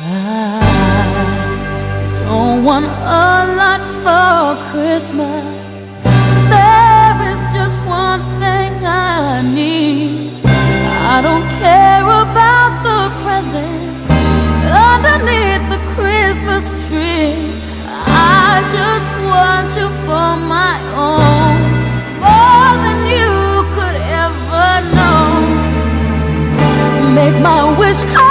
I don't want a lot for Christmas. There is just one thing I need. I don't care about the presents underneath the Christmas tree. I just want you for my own, more than you could ever know. Make my wish come.